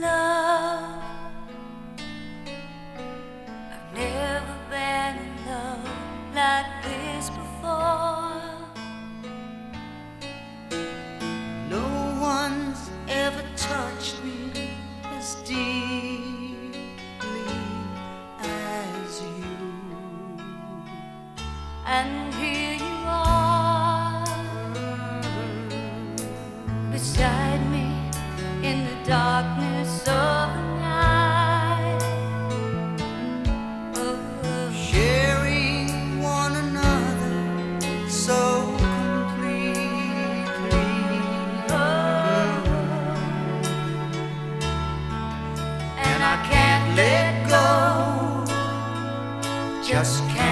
Love. I've never been in love like this before. let go. Just can't.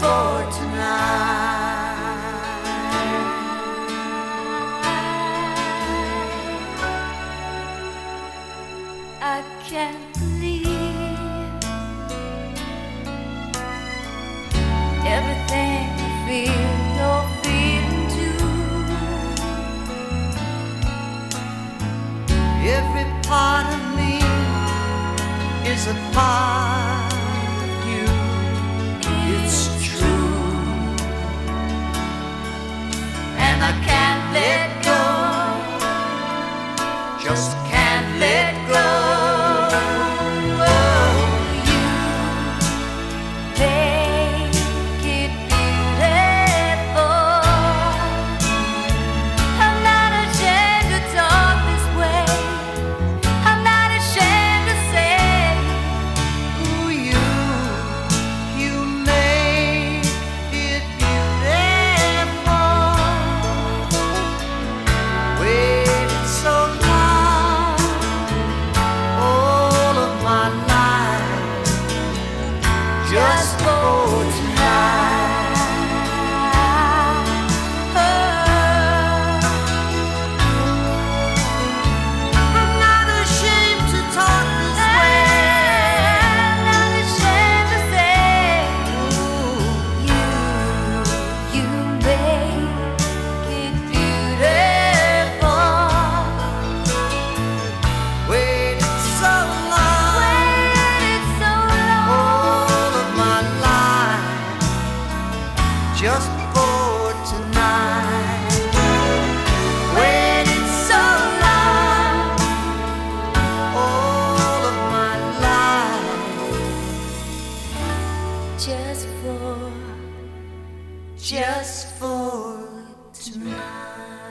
for tonight. I can't believe everything I feel. Every part of me is a part. just just for tonight. So long, all of my life, just for, just for tonight.